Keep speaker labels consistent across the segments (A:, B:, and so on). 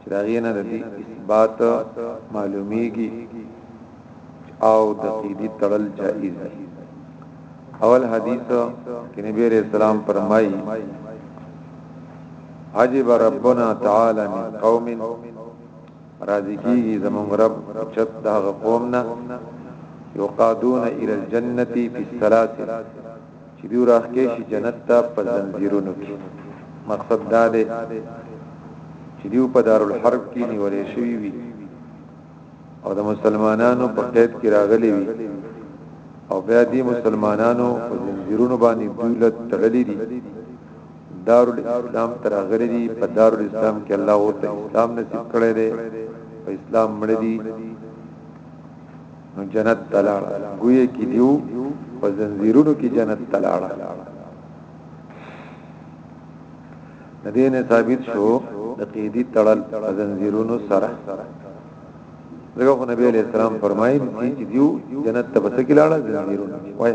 A: چې دا غي نه د اثبات معلومیږي او د قیدی تړل جائز دی اول حدیث کې نبی رسول سلام فرمایي عجب ربنا تعالی من قوم راضی کیږي زمون رب چت دا قومنا یقادون الى الجنه فی السلاسل چې دوی راښکې شي جنت ته په زنځیرونو کې مقصد دا دی چې دوی په دارالحرب کې نیول شوي وي او د مسلمانانو په قید کې راغلي وي او بیا دې مسلمانانو په زنجیرونو باندې دولت تړلې دي دار الاسلام تر غلې دي په دار الاسلام کې الله او ته اسلام نصیب کړي دي په اسلام مړ دي نو جنت ته لاړه ګویا کې دیو په زنجیرونو کې جنت ته لاړه ندینه ثابت شو د قیدی تړل په زنجیرونو سره دغه خو نبی علیہ السلام فرمایي چې دیو جنت ته بس کې لاړه زنجیرونو وای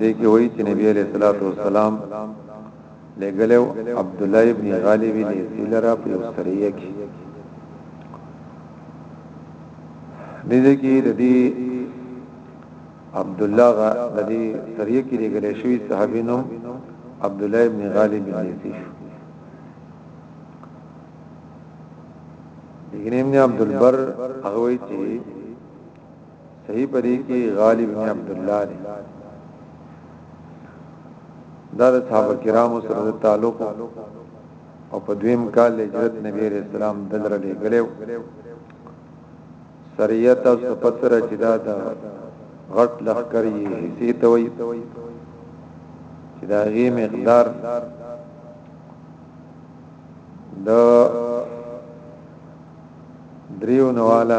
A: دې کې وایي چې نبی عليه الصلاه والسلام لګلو عبد الله ابن غالب بن سیلرا په سریه کې دې کې د دې عبد الله غ د دې سریه کې لګل شوی صحابي نو عبد الله ابن غالب بن سیلرا لیکن ابن عبد البر هغه وایي چې صحیح پدې کې غالب بن عبد الله دی دا د صحابه کرامو سره د تعلق او په دویم کال هجرت نبی رسول الله دلته لګلو سریت او سپتر چې دا د غټ لخر یې حصے ته وي چې دا غي مقدار د دریو نواله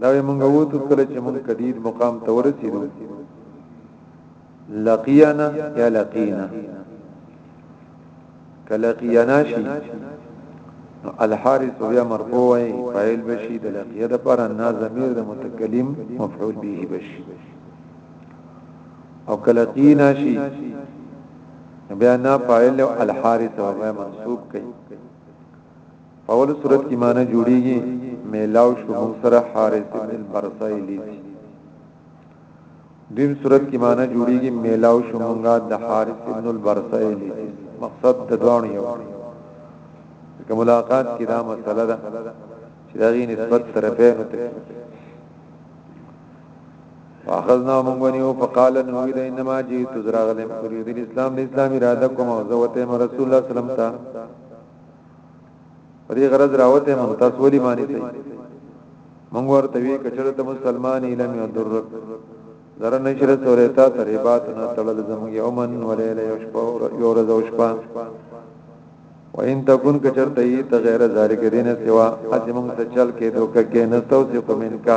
A: دا وی مونږ ووتو کله چې مونږ کدید مقام ته ورسیدو لقینا یا لقینا کلقینا شي نو الحارث بیا مرفوع وي فاعل بشي د لقیه د پر انا ضمیر د متکلم مفعول به بشي او کلقینا شي بیا نا فاعل الحارث او منصوب کوي په اول صورت کې معنی جوړیږي میلاو شو موږ سره حارث ابن البرسای لید دیم صورت کې معنی جوړیږي میلاو شو موږ د حارث ابن البرسای لید مقصد د دوه یو که ملاقات کې دا مسله ده چې دا غي نسبت طرفین ته واخذنا من ونیو فقال نوید انما جئت زراغلم قرید الاسلام الاسلام اراده کوم او زوته رسول الله صلی الله علیه وسلم په دې غرض راوته مون تاسو ولي مانی سي مونږ ورته وی کچره ته مسلمان علم یو درک زره نشره سورې تا تریبات نه تړل زموږ یومن ولېله یو شپه یو ورځ او شپه وان تکون کچرته ای ته غیر ذالک دینه سوا ازمون ته چل کې دوک کې نستو سی قمن کا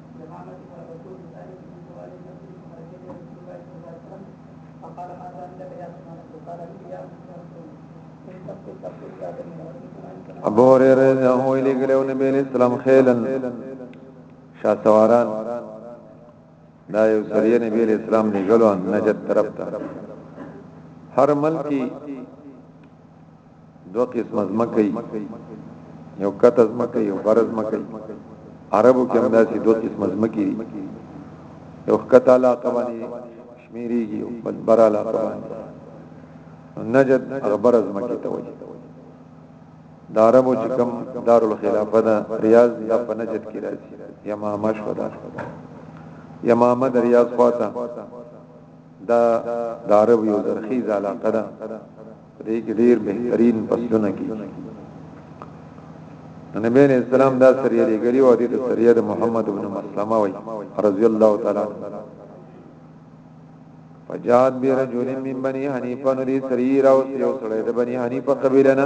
A: ابو هريره رضی الله عنه لګلو نبی عليه السلام خیلن شاسواران دا یو سریه نبی عليه السلام لګلو نجد طرف ته هر ملکی دو قسم ازمکه یو کت ازمکه یو بر ازمکه عربو کې هم داسې دو قسم ازمکه دي یو کت علاقه باندې شمیري یو بل بر علاقه باندې نجد غبر ازمکه ته وایي د عربو چې کوم دارالخلافه ده ریاض دا په نجد کې راځي یمامه شو ده یمامه د ریاض خواته دا د عرب یو درخیز علاقه ده دې کې ډېر بهترین پسونه کې نبی علیہ السلام دا سریه لګلی و دې ته سریه د محمد ابن مسلمه وای رضی الله تعالی فجاد بی رجل من بنی حنیفه نری سریه راو سیو سړی د بنی حنیفه قبیله نه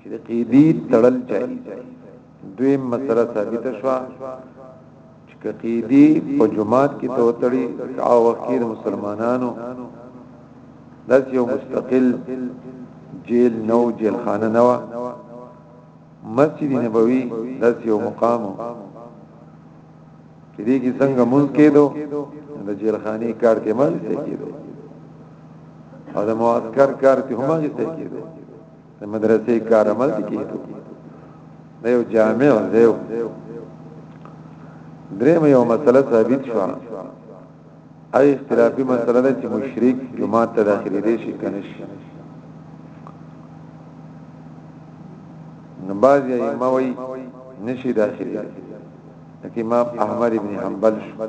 A: چې د قیدی تړل جایز دوی مسله ثابت شوه چې قیدی په جماعت کې ته وتړي او وکیل مسلمانانو داس یو مستقل جیل نو جیل خانه نو مسجد نبوي داس یو مقام چې دې کې څنګه مونږ کېدو د جیل خانه کار ته مې څه کېدو او د معسكر کار ته هم هغه څه کېدو د مدرسې کار عمل دي کېدو دا یو جامع دیو دریم یو مسله ثابت شو ای اختلافي مسله ده چې مشرک جمعه ته داخلي دي شي کنه شي نباز یې موي نشي داخلي لکه امام احمد ابن حنبل شو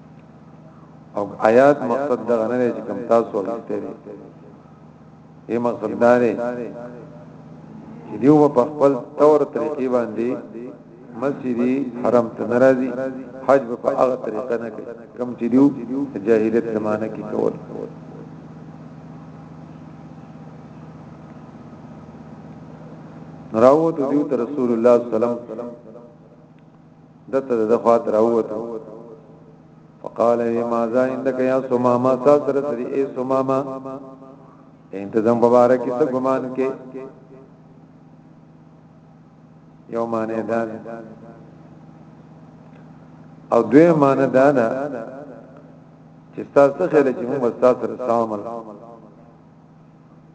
A: او آیات مقصد دغه نه چې کوم تاسو ولسته دي یې مقصد دا دی چې دیو په خپل تور طریقې باندې مسجد حرم ته ناراضي حج په هغه طریقه نه کوي کوم چې دیو جاهلیت زمانہ کې کول راوت دیو ته رسول الله صلی الله علیه وسلم دته د خوا تر اوته فقال وی ما ذا عندك يا سماما ساتر سری اي سماما انتظام مبارک ته ګمان کې یو معنی دا او دوی معنی دا نه چې تاسو خلک موږ تاسو سره سلام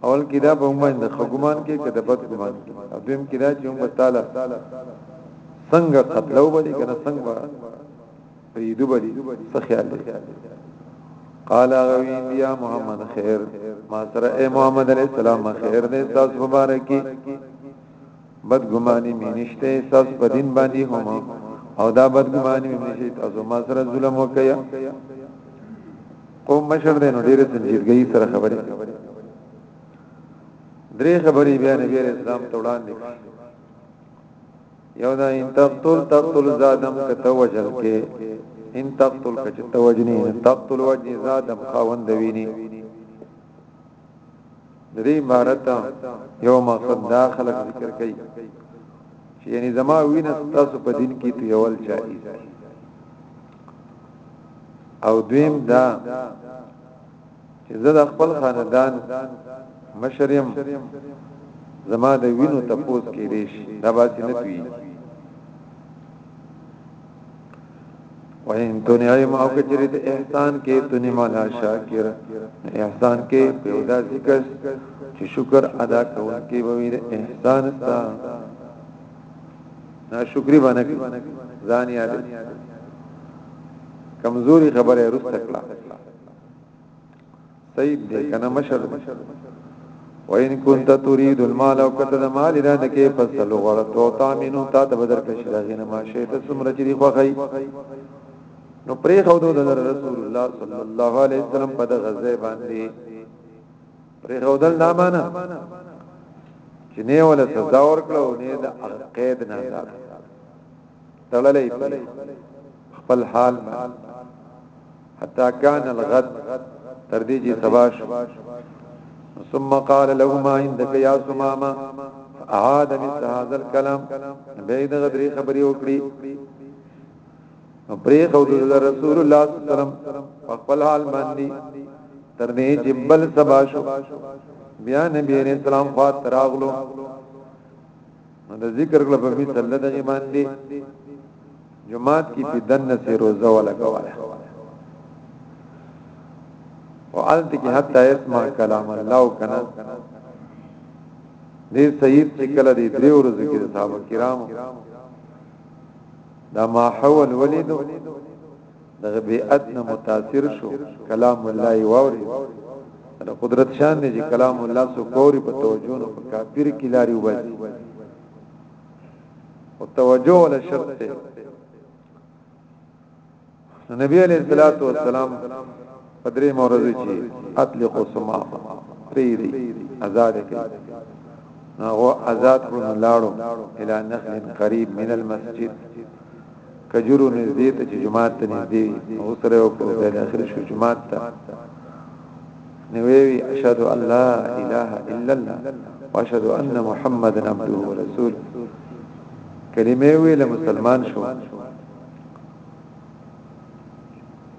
A: اول کې دا په موږ باندې خګومان کې کده بد ګمان کې دویم کې دا چې موږ تعالی څنګه قتلو باندې کنه څنګه پریدو باندې څه خیال دی قال غوی بیا محمد خیر ما سره اے محمد علیہ السلام خیر دې تاسو مبارکي بد ګماني مې نشته تاسو په دین باندې هم او دا بد ګماني مې نشته تاسو ما سره ظلم وکیا قوم مشر دی نو ډیره سنجیدګۍ سره خبرې درې خبرې بیا نبی عليه السلام ته وړاندې یو دا ان تقتل تقتل زادم کته وجل کې ان تقتل کچ توجنی تقتل وجنی زادم خاوند ویني درې عبارت یو مقصد داخله ذکر کړي چې یعنی زما وینه تاسو په دین کې تیول چاهي او دویم دا چې زه د خپل خاندان مشریم زما د وینو تپوس کې دي شي دا باسي نه پی وین تو نعیم او کچری ته احسان کې تو نیمانا شاکر احسان کې په ودا ذکر چې شکر ادا کوونکی به احسان ستا ناشکری باندې ځان یاد کمزوري خبره رسته کړه سید دې کنه مشر وین كنت تريد المال او کته د مال را د کې فصل غره تو تامینو تا ته بدر کښ راغی نه ما شی ته سمره چې دی خوخی نو پرې خو د رسول الله صلی الله علیه وسلم په دغه ځای باندې پرېښودل دا معنا چې نه ولا سزا ورکړو نه د قید نه آزاد تړلې په خپل حال ما حتا کان الغد تر دې چې سباش ثم قال له ما عندك يا سماما اعاد مثل هذا الكلام بعيد غدري خبري وکړي نو پرې قول رسول الله صلی الله علیه وسلم په خپل حال باندې تر دې چې بل سبا شو بیا نبی رسول اسلام فات راغلو نو د ذکر کله په می صلی دغه باندې جمعات کې په دن سه روزه ولا کوله او الت کې حتا اسمع کلام الله کنا دې سید چې کله دې درې ورځې کې صاحب کرام دا ما حول ولیدو دغه بیعت نه متاثر شو کلام الله واوري دا قدرت شان دی چې کلام الله سو کوری په توجه نه په کافر کې لاري وباسي او توجه ولا شرط دی نو نبی علیہ الصلوۃ والسلام پدری مورز چی اطلق سما پریری آزاد کی نو هو آزاد کړو لاړو الی نخل قریب من المسجد کجورو نزدې ته چې جمعات ته نزدې او سره او په ځای اخر شو جمعات ته نووي اشهد ان لا اله الا الله واشهد ان محمدا عبده ورسوله کلمه ویله مسلمان شو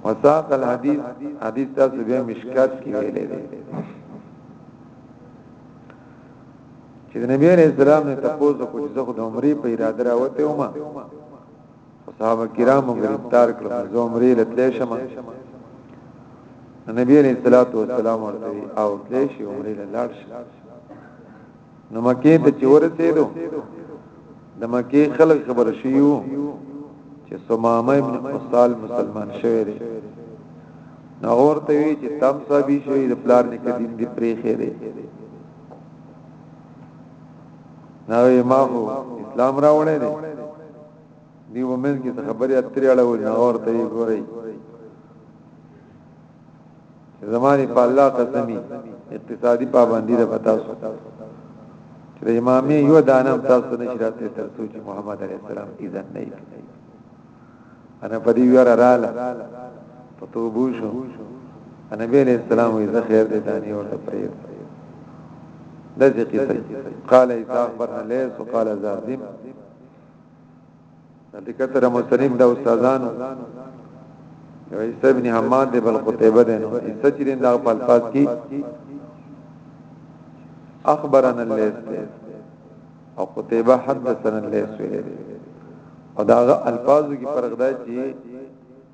A: وساق الحديث حديث تاسو به مشکات کې ویلې دي چې د نبی عليه السلام نه تاسو کو چې زه د عمرې په اراده راوته ومه صحابه کرامو گرفتار کړم زه عمرې لته شمه نبی عليه الصلاه والسلام ورته او تلې شي عمرې لاړ شي نو مکه ته چې ورسېدو د مکه خلک خبر شيو چې سمامه ابن قصال مسلمان شوی دی نو ورته وی چې تم صاحب شوی د پلار نه کدین دی پرې خېره نو ما هو اسلام راوړې دی دی ومن کې خبرې اترې اړه و نه ورته یې ګورې زماني په الله قسمي اقتصادي پابندي ده پتا سو چې امامي یو دانه تاسو نشرات ته تر سوچ محمد عليه السلام اذن نه انا په دې ویره رااله په توبو شو انا به عليه السلام یې خیر دې دانی ورته پرې دځه قصه قال اذا اخبرنا ليس وقال زازم حقیقت را مصنف دا استادان یو عیسی ابن حماد دی بل قتیبه دی نو عیسی چې دا په الفاظ کې اخبرنا الليث او قتيبه حدثنا الليث او دا الفاظو کې فرق دی چې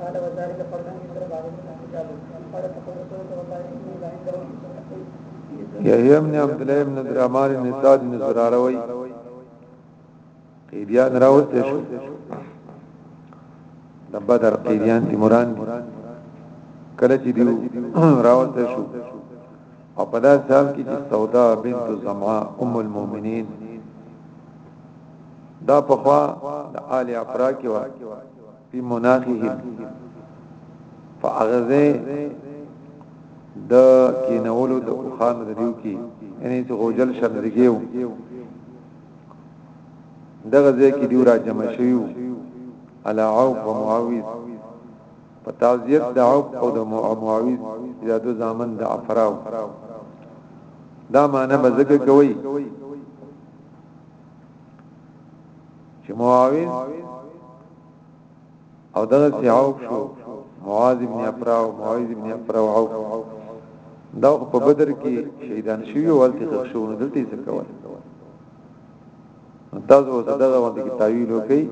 B: قال وذلك فرضا عند بعض الرجال قال فقد رسول الله صلى الله عليه وسلم لا عنده
A: يحيى بن عبد الله بن درمان بن سعد بن زراره وي قیدیان راوت شو د بدر قیدیان تیموران کله چې دیو راوت شو او په داسې حال کې چې سودا بنت زمعه ام المؤمنین دا پخوا د آل افرا کې و په مناخهم په هغه ځای د کینولو د اوخان د دیو کې یعنی چې غوجل شرمګیو دغه ځای کې دیو را جمع شیو علا عوف و معاویز په تعزیت د عوف او د معاویز یا د زامن د افراو دا معنی به ذکر کوي چې معاوض او دغه سیاو شو معاذ ابن افرا او معاذ ابن افرا او دا په بدر کې شهیدان شوی او الته ښخ شو نو دلته څه کول تاسو ته دا غوښتل کې تعویل وکړي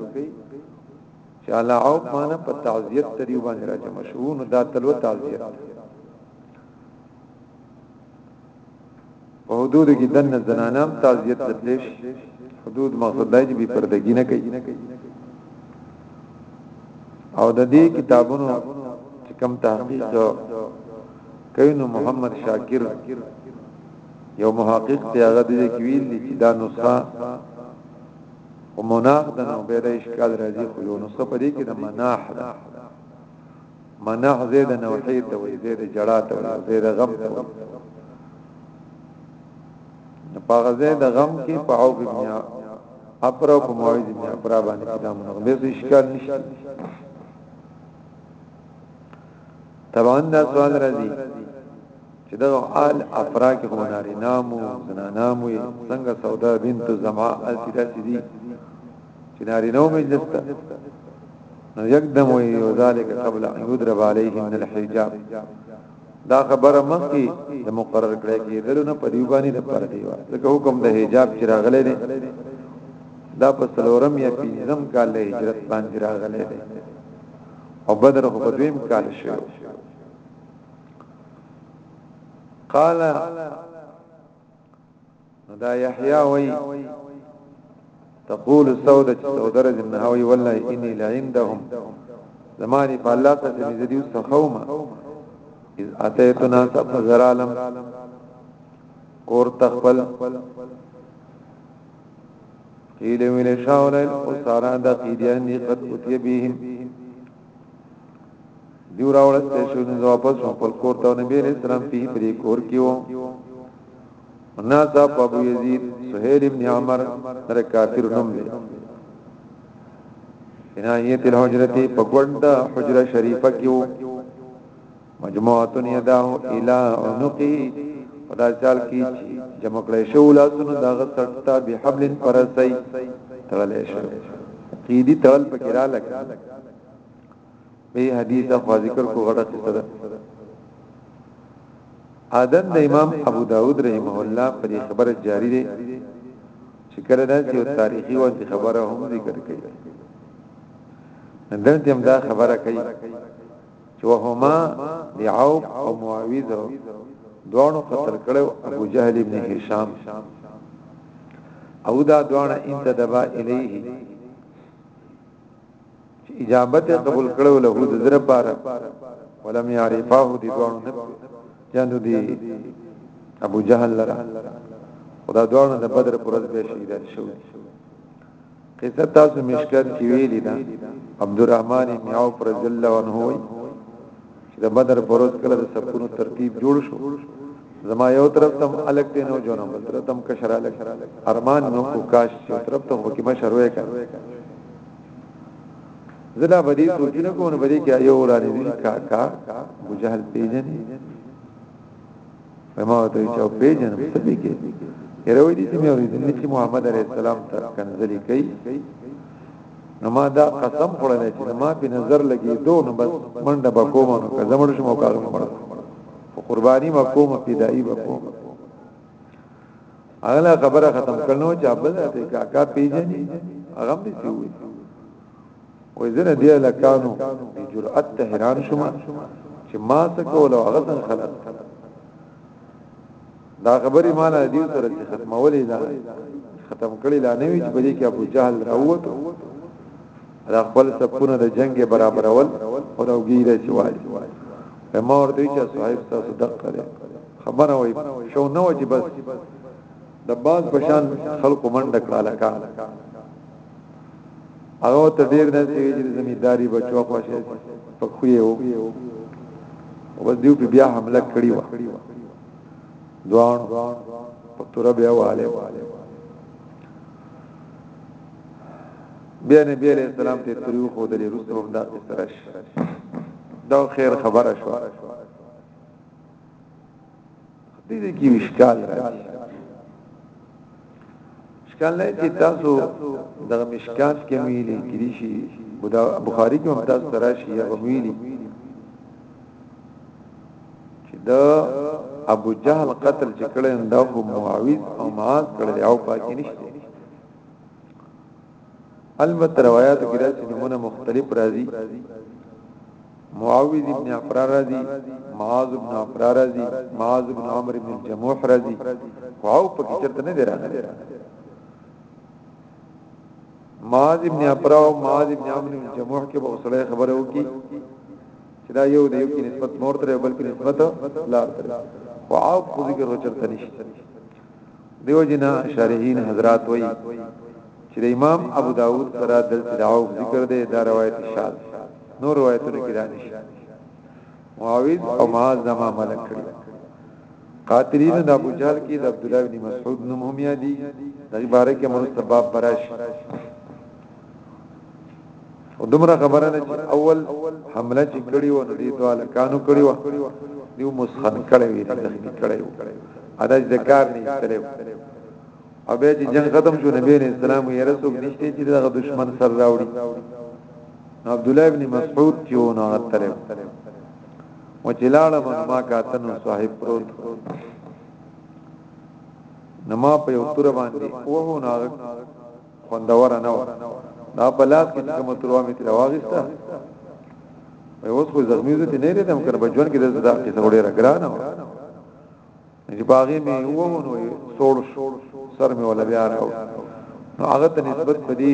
A: چې علا او معنا په تعزیت تریو باندې راځي مشهور دا تلو تعزیت په حدود کې دن زنانه هم تعزیت لپیش حدود مقصد دی به پردګی نه کوي او د دې کتابونو چې کم تحقیق کوي نو محمد شاکر یو محقق ته هغه دې کې ویل چې دا نسخه او مناخ د نو به د اشکال راځي خو یو نسخه پدې کې د مناح ده منع زید نوحی ته وي زید جړا ته وي زید غم ته وي په غزه د غم کې په او بیا اپر او موعد بیا پر باندې دا منع به اشکال نشته طبعا دا سوال راځي چې دا آل افرا کې کوم ناري نامو زنا نامو څنګه سودا بنت زما التداسي دي چې نارینه و مجلس ته نو یقدم وی او ذالک قبل ان یضرب علیه من الحجاب دا خبره مخکې د مقرر کړی کې دلونه په دیوبانی د پر دیوا ځکه حکم د حجاب چې راغلی دی دا په سلورم یا پنځم کال له هجرت باندې راغلی دی او بدر خو په دویم کال شو قال نو دا یحیی وای تقول سوده چې سوده رجم نه وای والله انی لعندهم زمانی په الله ته چې دې اوس خوما اذ اتیتنا سفزر عالم کور تخبل قیل ویل شاول الاسارا دا قیدیان دی قد اتی بیهم دیو راوړسته شو نو واپس خپل کور ته نبی رسول الله په کور کې وو نه دا په ابو یزید سهیل ابن عمر سر کافر نوم دی انایت الحجرتی په ګوند حجره شریفه کې وو مجموعه یداه الی عنقی خدا چال کی جمع کړی شو لاسونو دا غټتا به حبل پرسای تړلې شو قیدی تړل پکې را لګا دې حدیث د خوا ذکر کو غټه قصه ده عادت د امام ابو داود رحمه الله پر خبره جاری دی چې کله دا چې تاریخي وخت خبره هم ذکر کړي اندر دې هم دا خبره کوي چې وهما لعوب او معاویذ دوانو قتل کړو ابو جهل ابن هشام او دا دوانه انتدبا الیه چې اجابت قبول کړو له د زر پاره ولم يعرفه دي دوانو نه جنو دي ابو جهل لرا خدا دوانو د بدر پر ورځ به شهیدان شو قصه تاسو مشکات کې ویلې ده عبدالرحمن بن عوف رضی الله عنه چې د بدر پروت کله د سکونو ترتیب جوړ شو زما یو طرف تم الګ دی نو جوړم بل طرف تم کشر الګ ارمان نو کو کاش یو طرف تم وکي مشر وې کړ زلا بدی سوچنه کو نه بدی کې یو ورانه دي کا کا ابو جهل پیجن ما ته چې او پیژنم څه دي کې یروي دي چې مې اورېدل چې محمد عليه السلام تر کنځلې کوي نو ما دا قسم خوړل چې ما په نظر لګي دو نو بس منډه بکوم نو که زمړ شم او کارم مړ په قرباني مکوم فدایي بکوم اغلا خبره ختم کړنو چې ابل ته کاکا پیژني هغه به سوي وې زنه دی لکانو په جرأت ته حیران شوم چې ما څه کول او هغه څنګه خلک دا خبرې مال دی سره چې ختمولې ده ختم کړي لا نه وی چې بلې کې ابو جهل راووت دا خپل سپونه د جنگ برابرول او دا وګیره چې وایي ما ورته چې صاحب تاسو دقه خبره وای شو نو چې بس د باز پشان خلکو منډه کړه لکه هغه ته ډیر نه چې زمینداری بچو خوښه په خوې وو او دیو په بیا حمله کړی و دوان په تور بیا واله بیا نبی علیہ السلام ته تریو خو دلی رسول الله استرش دا خیر خبره شو دې کې مشکال راځي مشکال نه چې تاسو د مشکات کې ویلي کړي شي بخاری کې هم تاسو راشي یا ویلي چې دا ابو جهل قتل چې کړي دا خو معاویز او معاذ کړي او پاتې نشته البته روایت کې راځي نمونه مختلف راځي معاوذ ابن عفرا راځي معاذ ابن عفرا راځي معاذ ابن عمرو ابن جموح راځي واو په کې چرته نه دی راغلی معاذ ابن عفرا او معاذ ابن عمرو ابن جموح کې به اوسړه خبره وکي چې دا یو دی یو کې نسبت مور تر بلکې نسبت لار تر واو په ذکر وچرته نشته دیو جنا شارحین حضرات وای چې د امام ابو داود سره دلته دعو ذکر دی دا روایت شاذ نور روایتونه کې دا نشته معاویز او معاذ زما ملک کړی قاتلین د ابو جهل کې د عبد الله بن مسعود نوم هم یادي د عبارت کې مرتباب براش او دومره خبره نه چې اول حمله چې کړی و نو دې دوه لکانو کړی و دیو مسخن کړی وی زخمی کړی و ادا ذکر نه استلو او به چې جنگ ختم شو نبی رسول اسلام یې رسول نشته چې دغه دشمن سر راوړي عبد الله ابن مسعود چې و نه اتلو و چې لاړه ما کاتن صاحب پروت نما په یو تور باندې وه نو خوندور نه و دا په لاس کې کوم تروه مې تر واغسته وای اوس خو زخمی زه ته نه لیدم کنه په ژوند کې د زړه کې څوړې راګرانه و چې باغې مې وو نو سوړ سر مې ولا بیا راو نو هغه ته نسبت پدې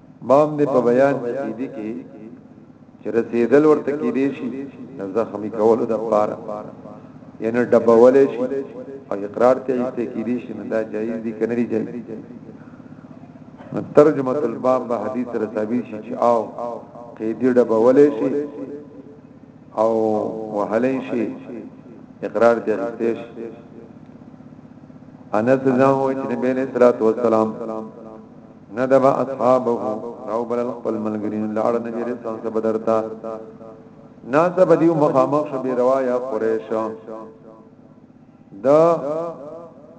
A: بام دې په بیان کې دي کې چې رسیدل ورته کې دي شي د زخمی کولو د پاره یعنی ډبولې شي او اقرار ته یې ته کې دي شي نه دا جایز دي کنه لري جایز ترجمه الباب به حدیث رسابي شي چې او کې دي ډبولې شي او وهلې شي اقرار ته یې ته شي انس زاو چې نبی له صلوات و سلام ندب اصحابه راو بلل خپل ملګرین لاړ نبی رسول الله بدرتا ناس بدیو مخامخ شو بی روایا قریش دا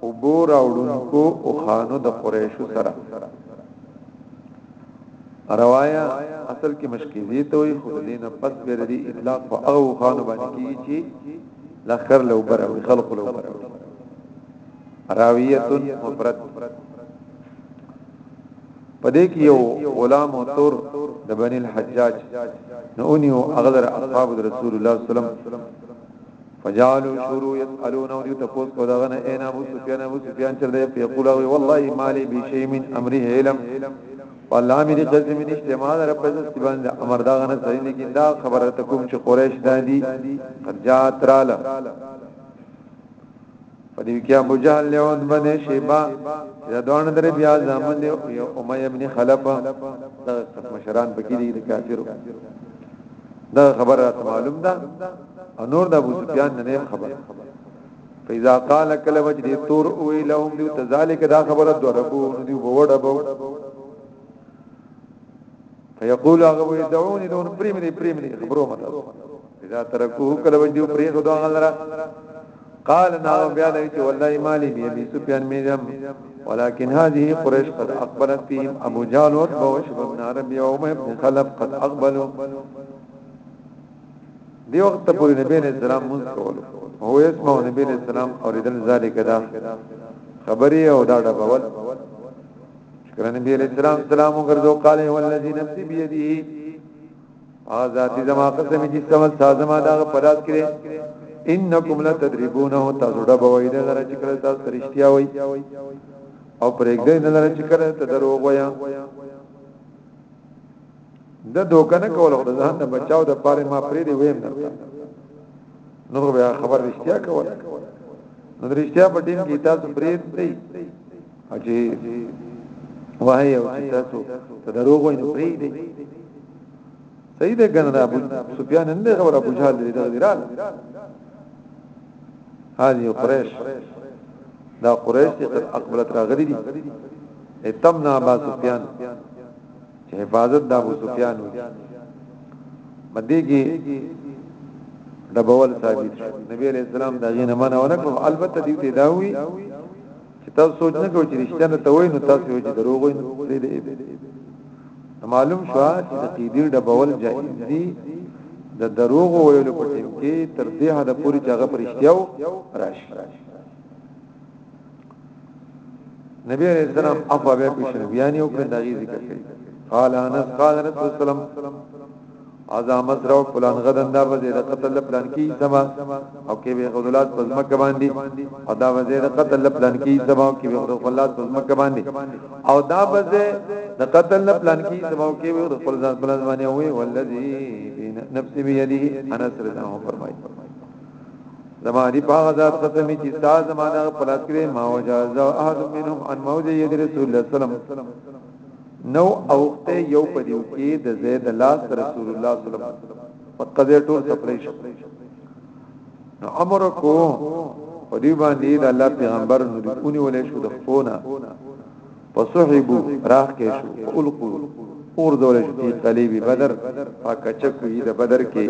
A: ابو راوړونکو او خانو د قریش سره روایا اصل کې مشکلی ته وي خو دینه پس به ردی اطلاق په او خانو باندې کیږي چې لخر لو بر خلق لو بر راویه مفرد پدې کې یو غلام او تور د بنی الحجاج نو اونیو اغلر اصحاب رسول الله صلی الله علیه وسلم فجعلوا شروع يسالون او تفوس کو دغه اين ابو سفيان ابو سفيان چر دی يقول والله مالي بشيء من امره علم والله مې دې قسم دې اجتماع در په ځس باندې امر دا غنه صحیح لیکن دا خبره ته کوم چې قریش دادی قد جاءت رالا په دې کې ابو جهل له عتبه د شیبا د دوان درې بیا زامن دی یو امیه ابن خلف د مشران پکې دي د کافرو دا خبره راته معلوم ده او نور د ابو سفیان نه خبر فإذا قال کله وجدي تور او لهم دي تذالک دا خبره دربو دي وړبو فيقول هغه يدعوني دون پريمني پريمني خبرو مته اذا ترکوه کله وجدي پرې خدای غلرا قال نعم بیا دی چې والله مالی بی ابي سفيان ميزم ولكن هذه قريش قد اقبلت فيهم ابو جهل وتبع وشب بن عربي وعمر بن خلف قد اقبلوا دی وخت پورې نبی علیہ السلام مونږ کولو هو اسمه نبی علیہ السلام اوریدل ذالک دا خبري او دا ډول شکر نبی علیہ السلام سلام وګرځو قال هو الذی نفسی بيدیه ها ذاتی زما قسم چې سمل سازما دا پلاس کړي انکم لتدربونه تاسو ډب وای دا لره چې کله تاسو رښتیا وای او پرېګ دې نه لره چې کله ته دروغ وای د دوکه نه کول خو ځان نه بچاو د پاره ما پرې دی ویم نه نو بیا خبر رښتیا کوله نو رښتیا په ټیم کې تاسو پرې دی اجي وای او تاسو ته دروغ وای نو پری دی صحیح ده ګنه ابو سفیان نه غور ابو جهل دی دا دیرال هاذي قريش دا قريش چې قد اقبلت راغلي دي اتمنا ابو سفیان چې حفاظت د ابو سفیان وي باندې کې دبول ثابت نبی علیہ السلام دا غینه منه ونه البته دې ته داوي چې تاسو سوچ نه کوئ چې رښتیا نه توي نو تاسو یو چې دروغ وي نو دې دې معلوم شو چې د قیدیر د بول جایز دي د دروغ ویلو په ټیم کې تر دې حده پوری چې هغه پرشتیاو راشي نبی علیہ السلام افا بیا پیشن بیانی او کنداغی ذکر کری قال انس قال رسول الله عظامت راو پلان غدن دا وزیر قتل پلان کی سبا او کې به غدلات پزما ک باندې او دا وزیر قتل پلان کی سبا او کې به غدلات پزما ک باندې او دا وزه د قتل پلان کی سبا او کې به غدلات پلان باندې وي والذي بين نفس بيده انا سرته فرمایي زمانی په غزاد قسم چې تا زمانہ پلات کړې ما وجاز احد منهم عن موجه رسول الله صلی الله علیه وسلم نو اوخته یو په دیو کې د زید الله رسول الله صلی الله علیه وسلم په قضې ټول سپړې شو نو امر کو په دې باندې د الله پیغمبر نو دې اونې ولې شو د خونه فصحبو راخ کې شو القو اور دور شو صلیب بدر پاکچک وی د بدر کې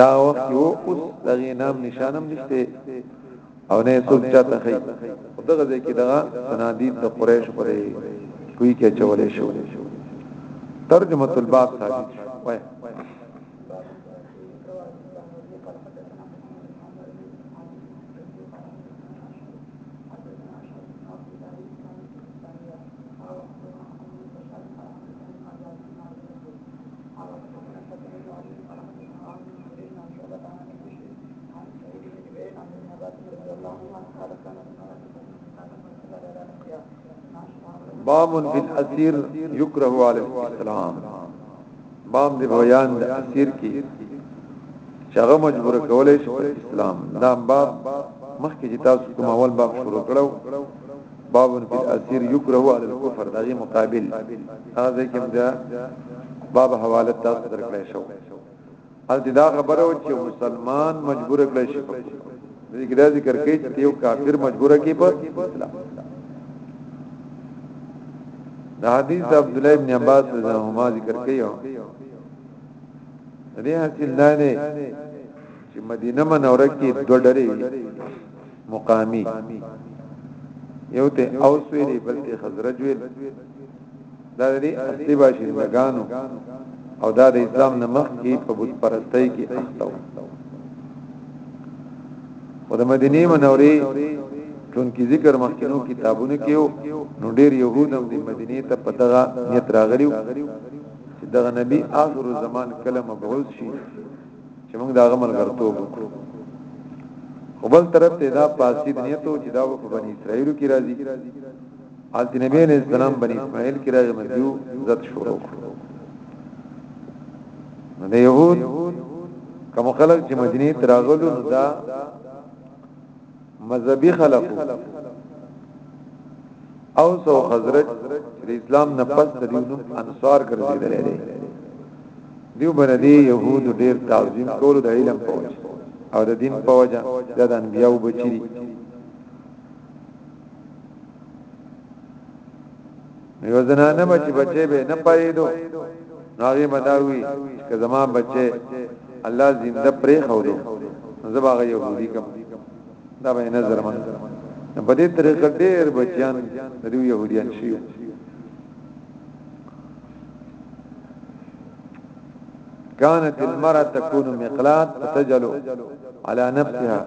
A: دا وخت یو اوس دغه نام نشانم نشته او نه څوک چاته خي دغه ځکه دغه صنادید د قریش پرې کوي کې چولې شو ترجمه الباب ثابت وای باب فی الاسیر یکره علی الاسلام باب دی بیان د اسیر کی شغه مجبور کولای شي اسلام دا باب مخکې چې تاسو کوم اول باب شروع کړو باب فی الاسیر یکره علی الکفر دغه مقابل هغه کوم دا باب حواله تاسو درکړی شو هلته دا خبره و چې مسلمان مجبور کړی شي په دې کې دا ذکر کوي چې یو کافر مجبور کی په اسلام دا حدیث عبد الله ابن عباس رضی الله عنهما ذکر کوي دې حاصل نه نه چې مدینه منوره کې دوه ډلې مقامی یو ته اوس ویلې بلکې خزرج ویل دا د دې اصلي باشندګانو او دا د اسلام نه مخکې په بت پرستۍ کې اخته و او د مدینه منورې چونکی ذکر مخکینو کتابونو کې نو ډېر يهود هم د مدینه ته په دغه نیت راغلیو چې دغه نبی آخر زمان کله مبعوث شي چې موږ دا غمل ګرځو وکړو خپل طرف ته دا پاسید نیتو چې دا په بنی اسرائیل کې راځي حال کې نبی علیہ السلام بنی اسماعیل کې راغی مزیو زت شروع کړ نو د يهود کوم خلک چې مدینه ته راغلو نو دا مذهبي خلک او سو حضرت اسلام نه پس د دینوم انصار ګرځیدل دي دیو باندې يهود ډیر تعظیم کول د علم په او د دین په وجه د انبیو بچی یو زنانه به چې بچي به نه پایدو ناغي بداوي که زما بچي الله زنده پرې خورو زباغه يهودي کوم دا به نظر من په دې طریقه ډېر بچیان د دې يهوديان شي كانت المرأة تكون مقلات فتجلو على نفسها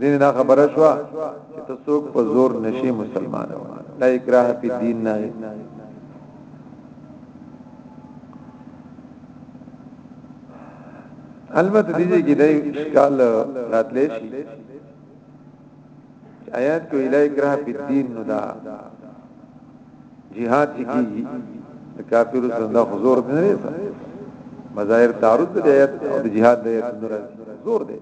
A: دین دا خبره شو چې ته څوک په زور نشي مسلمان لا اکراه په دین نه البته دې کې دای ښکال راتلې شي آیات کو اله اکراه په دین نو دا jihad کی کافر سره دا حضور نه لري مظاهر تعرض دې آیات او jihad دې زور دې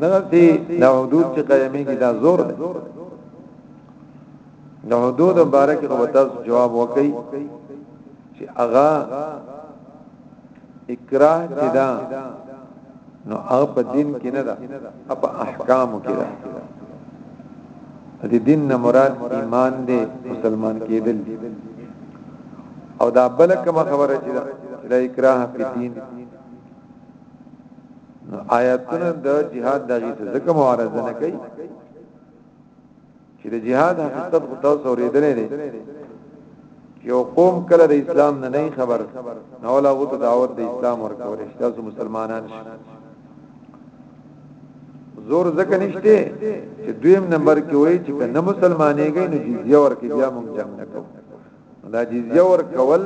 A: نه دي د حدود چې قائميږي دا زور دی د حدود مبارک نو تاسو جواب وکړي چې اغا اکراه چې دا نو هغه په دین کې نه ده په احکام کې ده د دین نه مراد ایمان دی مسلمان کېدل او دا بل کوم خبره چې دا اکراه په دین نو آیاتونه د جهاد دغه څه ځکه معارضه نه کوي چې د جهاد حقیقت خو تاسو ورېدلې دي یو قوم کله د اسلام نه نه خبر نو لا غوته دعوت د اسلام ورکول شي تاسو مسلمانان شي زور زکه نشته چې دویم نمبر کې وایي چې کنه مسلمانېږي نو جزیه ورکړي بیا موږ جنگ نه کوو دا جزیه ور کول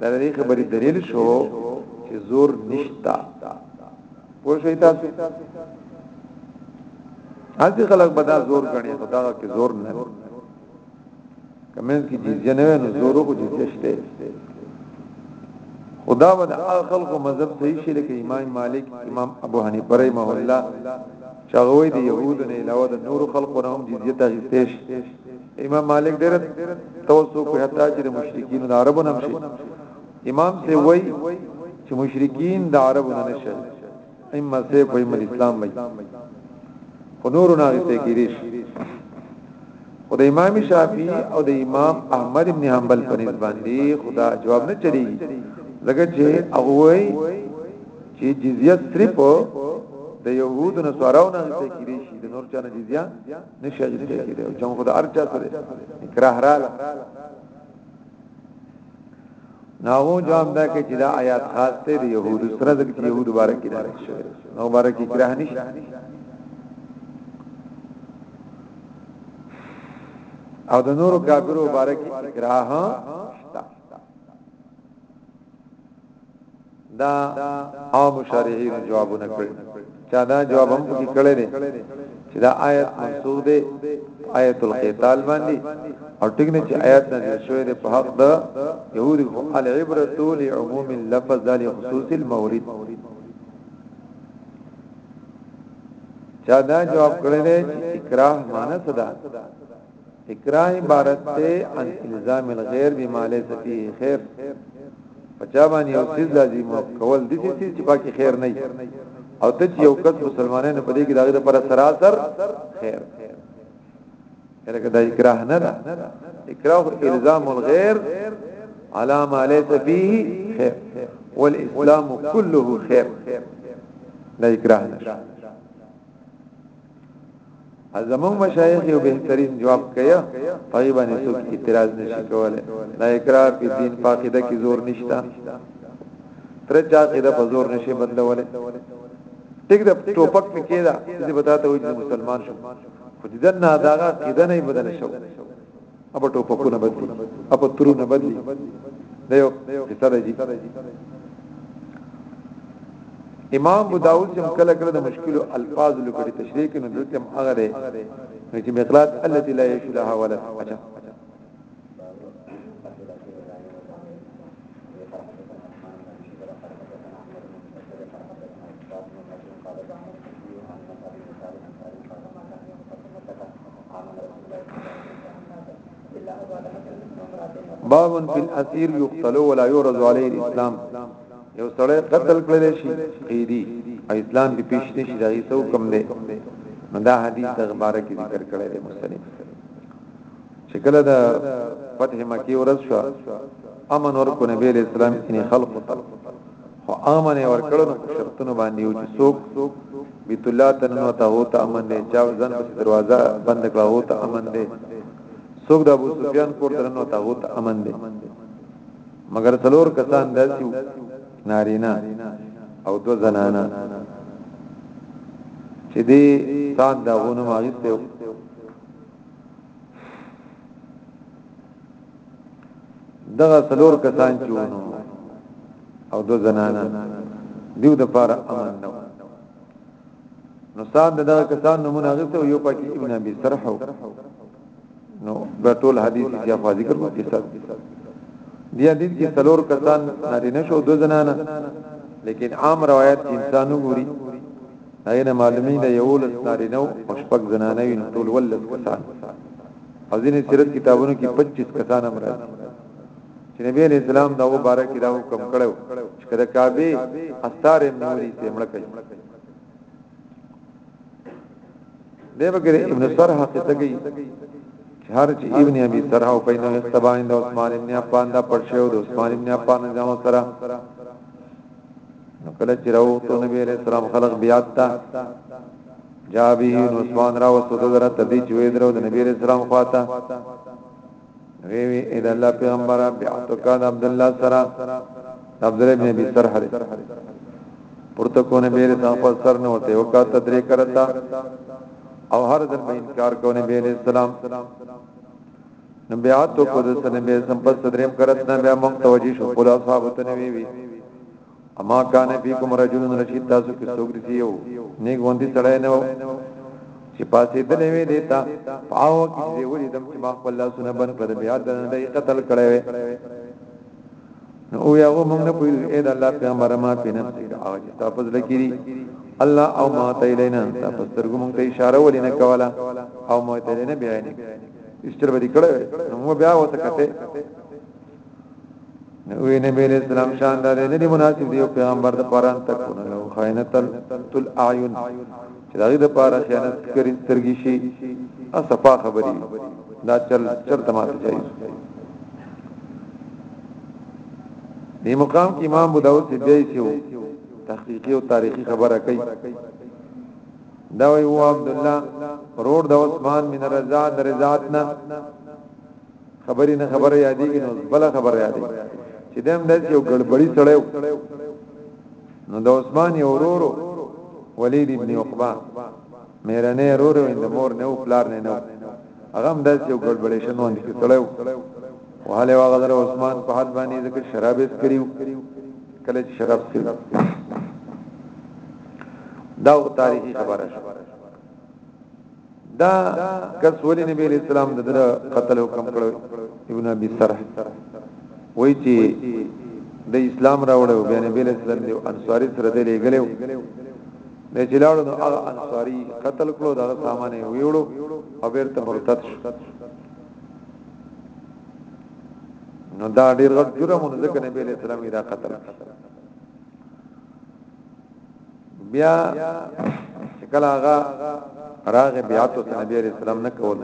A: دا لري خبرې دلیل شو چې زور نشتا پوه شئ تاسو هغه خلک به دا زور غني خدا کې زور نه کمن کې جزیه نه نو زور کو جزیه شته خدا ود خلق مذهب صحیح شي لکه امام مالک امام ابو حنیفه رحمه الله چې هغه وایي د يهودو نه علاوه د نورو خلقو نه هم جزیه ته اخیستې شي امام مالک ډېر توسو کوي حتی چې د مشرکین د عربو نه شي امام سی وایي چې مشرکین د عربو نه نشي اما سیف وایي اسلام وایي خو نورو نه اخیستې کېږي خو د امام شافعي او د امام احمد ابن حنبل په نسبت باندې خدا جواب نه چلی لکه چې هغه وایي چې جزیه صرف د يهودو نه سوراو نه څه کیږي شي د نور چا نه جزیه نشه جزیه کیږي چې موږ د ارچا سره اکراه رااله ناغو جواب دا کې چې دا آیات خاص ته دی يهود سره د چې يهود مبارک نه شي نو مبارک اکراه نشي او د نورو کافرو مبارک اکراه دا او مشارحینو جوابونه کړی چا دا جواب هم پکې کړی دی چې دا آیت منسوخ دی آیت القتال باندې او ټیک نه چې آیت نازل شوی دی په حق دا یهودي خو العبرۃ لعموم اللفظ ذل خصوص المورد چا دا جواب کړی دی چې اکراه معنی څه ده اکراه عبارت ته ان الزام الغير بما ليس فيه خير پچا باندې یو څه لازم کول د دې چې پاکي خیر نه او ته چې یو کس مسلمانانو په دې کې داغه پر سراسر خیر هرګه دا اکراه نه ده اکراه الزام الغير على ما ليس فيه خير والاسلام كله خير لا اکراه نشه زمون مشایخ یو بهترین جواب کیا پای باندې څوک اعتراض نشي کوله لا اقرار په دین پاکیده کی زور نشتا تر چا کیده په زور نشي بدلوله ټیک د ټوپک په کیدا چې بتاته وي مسلمان شو خو دې نه داغه کیده نه بدل شو اپا ټوپکونه بدلی اپا ترونه بدلی دا یو قصه ده جی امام ابو داود چې کله کله د مشکل الفاظ لکړي تشریح کې نو دلته هم هغه دی چې مقلات التي لا يشو لها ولا اچھا باب فی الاسیر یقتل ولا یورز علی الاسلام یو سړی قتل کړل شي قیدی اسلام کې پیش نشي دا یې څو کم دی نو دا حدیث د غبره کې ذکر کړی دی مستنی چې کله دا فتح مکی ورځ شو امن ورکو نبی اسلام کې خلق قتل خو امن یې ورکړو نو په شرطونو باندې یو چې څوک بیت الله تنو ته هو ته امن دی چا ځان په دروازه بند کړه هو ته امن دی څوک د ابو سفیان کور تنو ته هو ته امن دی مګر څلور کسان داسي نارینا او دو زنانا چې دې سان دا غونو ماغسته دغه څلور کسان چې ونه او دو زنانه دیو د پاره امن نو نو سان دغه کسان نمونه غوښته یو پکې ابن ابي سرح نو په ټول حدیث کې افوا ذکر مو کیسه دی حدیث کې څلور کسان نارینه شو دو زنانه لیکن عام روایت کې انسانو ګوري هغه معلومی نه یو لس نارینه او شپږ زنانه وین ټول ولس کسان او ځینې سیرت کتابونو کې 25 کسان هم راځي چې نبی علیہ السلام دا مبارک دا حکم کړو چې کله کعبه استار نوري ته مړ کړي دی بګر ابن سرح ته تګي هر چې ابن ابي سرح او پینو استباین د عثمان ابن عفان دا پر شو د عثمان ابن عفان جامو سره نو کله چې راو ته نبی علیہ السلام خلق بیا تا جاء به نو سوان راوستو دلره تدی چوی درو د نبی رسول الله خواته وی وی اذا الله پیغمبر بعتقاد عبد الله سرا عبد الله بن ابي سرح پورته کو نبی رسول الله پر سر نو ته وکا تدری کرتا او هر ځل به انکار کو نبی رسول الله نبیات کو د سنبه سم پر صدریم کرت نه بیا مخ توجی شو خلاص صاحب ته نوی وی اما کان فیکم رجل رشید تاسو کې څوک دی یو نیک وندي سړی نه چې پاسې د نه وی دیتا پاو کې دی ولې دم چې ما خپل لاسونه بند کړ بیا د نه قتل کړی نو او یو موږ نه پوی اې د الله پیغمبر ما پینم چې هغه چې تاسو لکېری الله او ما ته لینا تاسو ترګو موږ ته اشاره ولې نه کوله او ما ته نه بیان استر بدی کړه نو بیا وته کته وی نبی علیہ السلام شان دا دی نه مناسب دی پیغمبر د پران تک نه لو خائنت تل اعین چې دا د پاره خیانت کری سترګی شي ا صفا خبري دا چل چل تماته چي دی مقام کې امام ابو داود دی چې تحقیقی او تاریخی خبره کوي دا وی و عبد الله رور د عثمان من رضا د رضاتنا خبرې نه خبره یادېږي نو بل خبره یادېږي چې دیم د یو ګړبړی سړی نو د عثمان یو ورورو ولید ابن عقبه مېرنه ورورو د مور نه او پلار نه نو هغه هم د یو ګړبړی شنو اند کې سړی وهله واغ در عثمان په حد باندې ذکر شراب اس کړیو کله چې شراب سکړي دا تاریخي خبره شوه دا کس ولی نبی علیہ السلام د در قتل حکم کړو ابن ابي سرح وای چې د اسلام راوړو بیا نبی علیہ السلام دی انصاری سره دی لګلو نه چلاړو نو هغه انصاری قتل کړو دا سامان ویوړو او بیرته مرتد شو نو دا ډیر غټ جرم نو ځکه نبی علیہ السلام دا قتل کړ بیا چې کله هغه راغې بیعت او نبی عليه السلام نه کول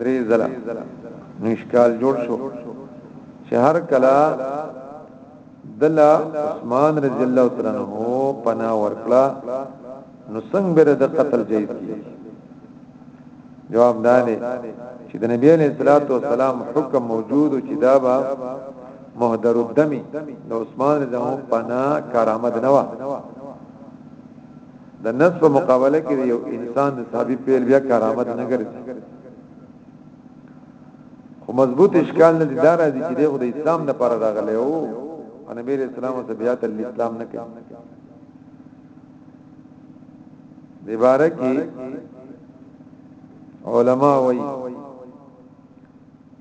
A: درې زله نشکال جوړ شو چې هر کله دلا عثمان رضی الله تعالی عنہ پنا ورکړه نو څنګه به د قتل جایز کی جواب دانه چې د نبی علیہ الصلوۃ والسلام حکم موجود چې دا با محضر الدم د عثمان زمو پنا کرامت نه و د نس په مقابله کې یو انسان د صحابي پیل بیا کرامت نه ګرځي خو مضبوط اشکال نه دي دار دي چې د اسلام نه پر راغلی او نبی رسول الله صلی الله علیه وسلم اسلام نه کوي دی باره کې علما وایي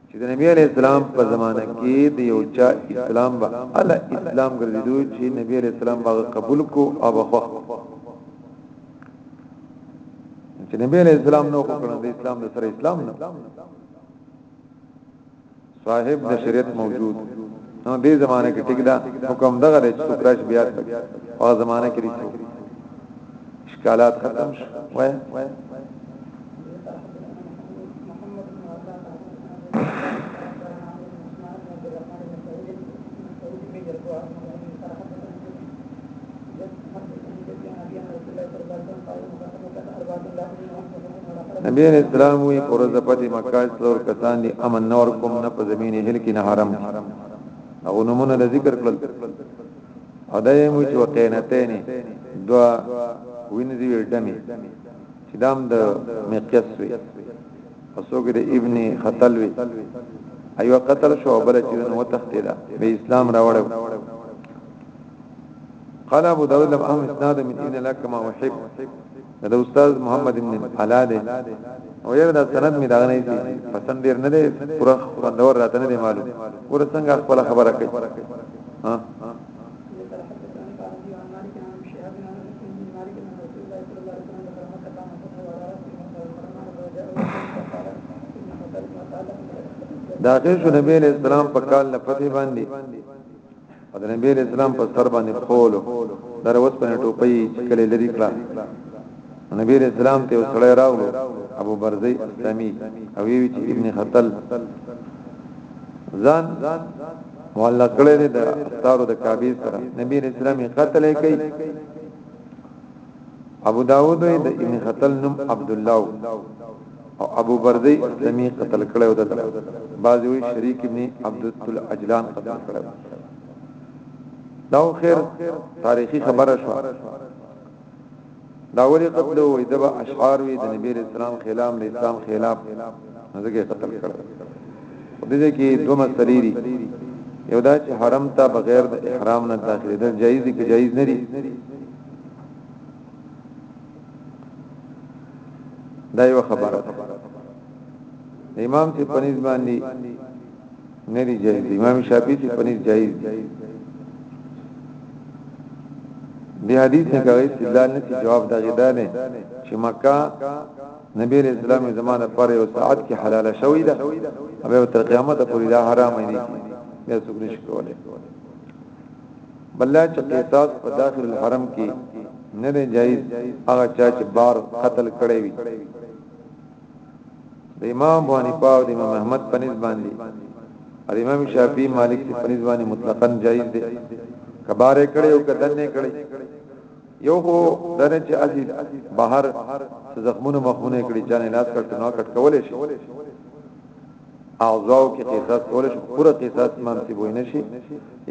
A: چې د نبی علی السلام په زمانه کې د یو چا اسلام به ال اسلام ګرځیدو چې نبی علی السلام هغه قبول کو او بخو چې نبی علی السلام نو کو کړو د اسلام د سره اسلام نه صاحب د شریعت موجود نو دې زمانه کې ټیک ده حکم دغه دی چې سوکراش بیا په زمانه کې ریسو اشکالات ختم شو وای نبی علیہ السلام وی پرز پتی مکه څلور کسان دي امن نور کوم نه په زمين هل کې نه حرام او نمونه د ذکر کړل او دا یې مو چې وقینتین دوا وینځي ډمه چې دام د مقیاس وی اسوګه د ابن خطل وی ایو قتل شو بل چې نو تختیدا به اسلام راوړو قال ابو داود لم اهم اسناد من ان لك ما احب دا استاد محمد ابن علا دی او یره دا سند می دا نه دی پسند ډیر نه دی پوره خوندور راته نه دی معلوم پوره څنګه خپل خبره کوي ها داخل شو نبی علیہ السلام په کال نه پتی باندې او د نبی رسول الله په سر باندې خول در وس په ټوپۍ کله لري کړه نبی رسول الله ته وسړی راغلو ابو برزي اسلامي او وی چې ابن خطل ځان مولا کړه دې د استارو د کعبه سره نبی رسول الله قتل کوي ابو داوود د ابن خطل نوم عبد الله او ابو برده اسلمي قتل کړی او دلته بعضی وی شریک ابن عبدالعجلان قتل کړی دا خیر تاریخی خبره شو دا ولی قتل وی دبا اشعار وی د نبی اسلام خلاف د اسلام خلاف نزدګه قتل کړی د دې کې دوه مسلې دي یو دا چې حرم ته بغیر د احرام نه داخلي دا جایز دي که جایز نه دي دا یو خبره امام ته پنځ باندې نه دی جایز امام شافعي ته پنځ جایز دی دی حدیث نه کوي استدلال نه جواب دا غدا نه چې مکه نبی علیہ السلام زمانه پر یو ساعت کې حلاله شوې ده او تر قیامت پورې دا حرام نه دي بیا څوک نشي کولای بل دا چې قصاص په داخل الحرم کې نه دی جایز هغه چا چې بار قتل کړی وي د امام ابو حنیفه او د امام احمد په نسبت باندې او امام شافعی مالک په نسبت باندې مطلقاً جایز دی کبار کړي او کدن نه کړي یو خو دنه چې ازي بهر زخمونه مخونه کړي چې نه لاس کټ نو کټ کولې شي اعضاء کې قصاص کول شي پوره قصاص منصب وي نشي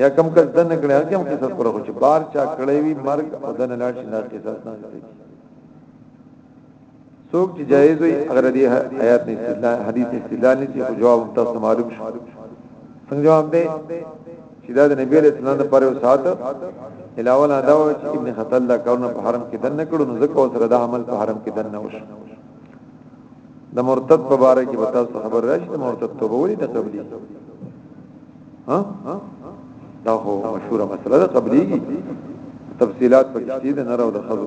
A: یا کم کس دنه کړي هر کوم قصاص پر خو چې بار چا کړی وي مرګ او دنه لاړ شي نه قصاص نه کوي څوک چې جایز وي اگر دې آیات نه استدلال حدیث استدلال نه شي خو جواب تاسو معلوم شو څنګه جواب دی چې دا د نبی له اسلام د پاره وسات علاوه نه دا چې ابن خطل دا کارونه په حرم کې دنه کړو نو ځکه سره دا عمل په حرم کې دنه وشو د مرتد په باره کې به تاسو خبر راشي د مرتد توبه ولې نه قبلي ها دا هو مشهوره مسله ده قبليږي تفصيلات پکې شته د نر او د خزو